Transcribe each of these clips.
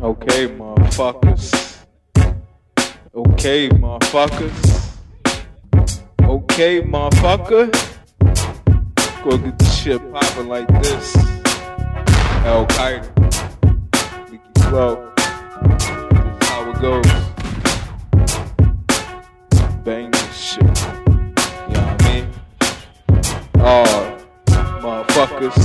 Okay, motherfuckers. Okay, motherfuckers. Okay, motherfucker. Go get the shit poppin' like this. Elkydda. Nicky Flow. This is how it goes. Bang this shit. You know what I mean? Oh, motherfuckers.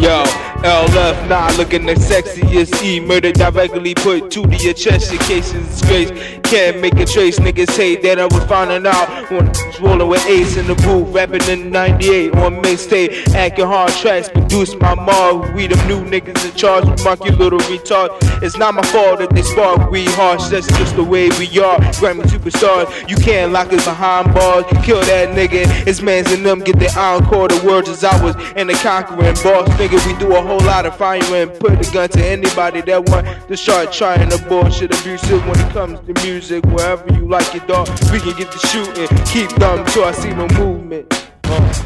Yo, LF, nah, looking the sexiest E. Murder directly put two to your chest in case of disgrace. Can't make a trace, niggas hate that I was finding out when I was rolling with Ace in the booth, rapping in 98 on mixtape, acting hard tracks, produced my mom. We them new niggas in charge, with monkey little retard. It's not my fault that they spark, we harsh, that's just the way we are. Grammy superstars, you can't lock us behind bars, kill that nigga. His mans and them get their encore. The words as I was in the conquering boss, nigga. We do a whole lot of fire and put the gun to anybody that want to start trying to bullshit abusive when it comes to music. Wherever you like it, dog, we can get the shooting. Keep them till I see no movement. Uh,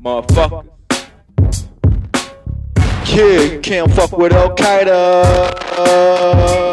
motherfucker. Kid can't fuck with Elkydda. You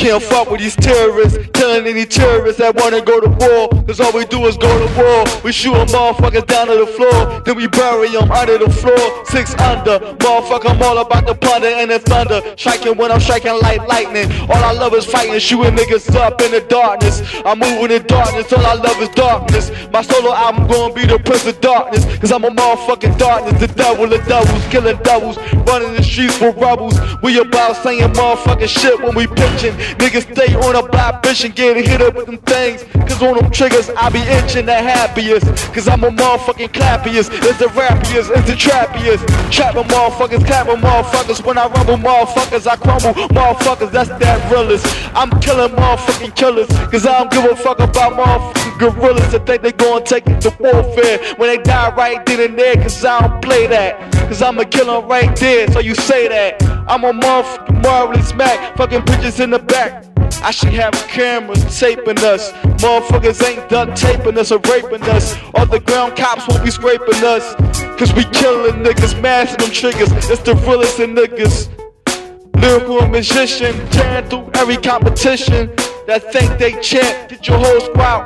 can't fuck with these terrorists, killing any terrorists that wanna go to war. Cause all we do is go to war. We shoot them motherfuckers down to the floor, then we bury them under the floor. Six under, motherfucker, I'm all about the plunder and the thunder. Striking when I'm striking like lightning. All I love is fighting, shooting niggas up in the darkness. I'm moving in darkness, all I love is darkness. My solo album gonna be the Prince of Darkness. Cause I'm a motherfucking darkness, the devil, the devils, killing devils, running the streets for rebels. We about saying motherfucking shit when we pitching. Niggas stay on a block bitch and get hit up with them things. Cause on them triggers, I be itching the happiest. Cause I'm a motherfucking clappiest. It's the rappiest, it's the trappiest. Trapping motherfuckers, clapping motherfuckers. When I rumble motherfuckers, I crumble motherfuckers. That's that realest. I'm killing motherfucking killers. Cause I don't give a fuck about motherfucking gorillas that think they gonna take it to warfare. When they die right then and there, cause I don't play that. Cause I'm a killer right there, so you say that. I'm a motherfucking marvelous smack. Fucking bitches in the back. I should have cameras taping us. Motherfuckers ain't duct taping us or raping us. All the ground cops won't be scraping us. Cause we killing niggas, mashing them triggers. It's the realest in niggas. Lyrical musician, tearing through every competition. That think they champ, get your whole squad.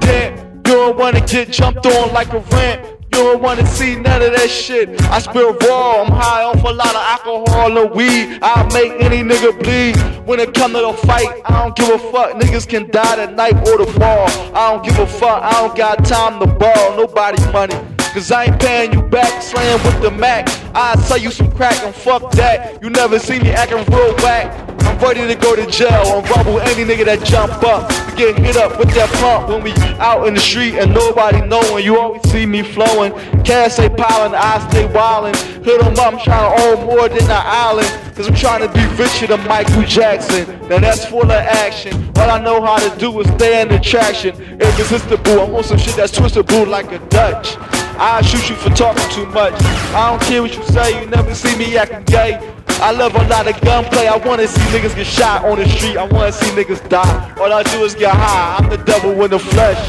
Damn, you don't wanna get jumped on like a ramp. Don't wanna see none of that shit. I spill raw, I'm high off a lot of alcohol and weed. I'll make any nigga bleed. When it come to the fight, I don't give a fuck. Niggas can die tonight or tomorrow. I don't give a fuck, I don't got time to borrow nobody money. Cause I ain't paying you back, slaying with the Mac. I sell you some crack and fuck that. You never see me acting real whack. I'm ready to go to jail and rumble any nigga that jump up. Get hit up with that pump when we out in the street and nobody knowing. You always see me flowing. Cash stay piling, I stay wildin'. Hit 'em up, I'm trying to own more than the island. Cause I'm trying to be richer than Michael Jackson. Now that's full of action. All I know how to do is stay in attraction. Irresistible, I'm on some shit that's twistable like a Dutch. I'll shoot you for talking too much. I don't care what you say, you never see me acting gay. I love a lot of gunplay. I wanna see niggas get shot on the street. I wanna see niggas die. All I do is get high. I'm the devil in the flesh.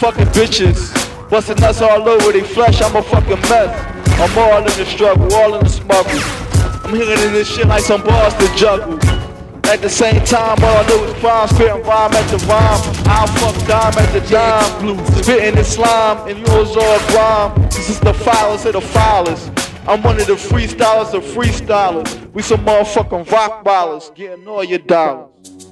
Fucking bitches. Busting nuts all over they flesh. I'm a fucking mess. I'm all in the struggle, all in the smuggle. I'm hitting this shit like some balls to juggle. At the same time, all I do is crime, spitting rhyme at the rhyme. I'll fuck dime at the dime. Spitting the slime, and yours all grime. This is the filers of the filers. I'm one of the freestylers of freestylers. We some motherfucking rock ballers, getting all your dollars.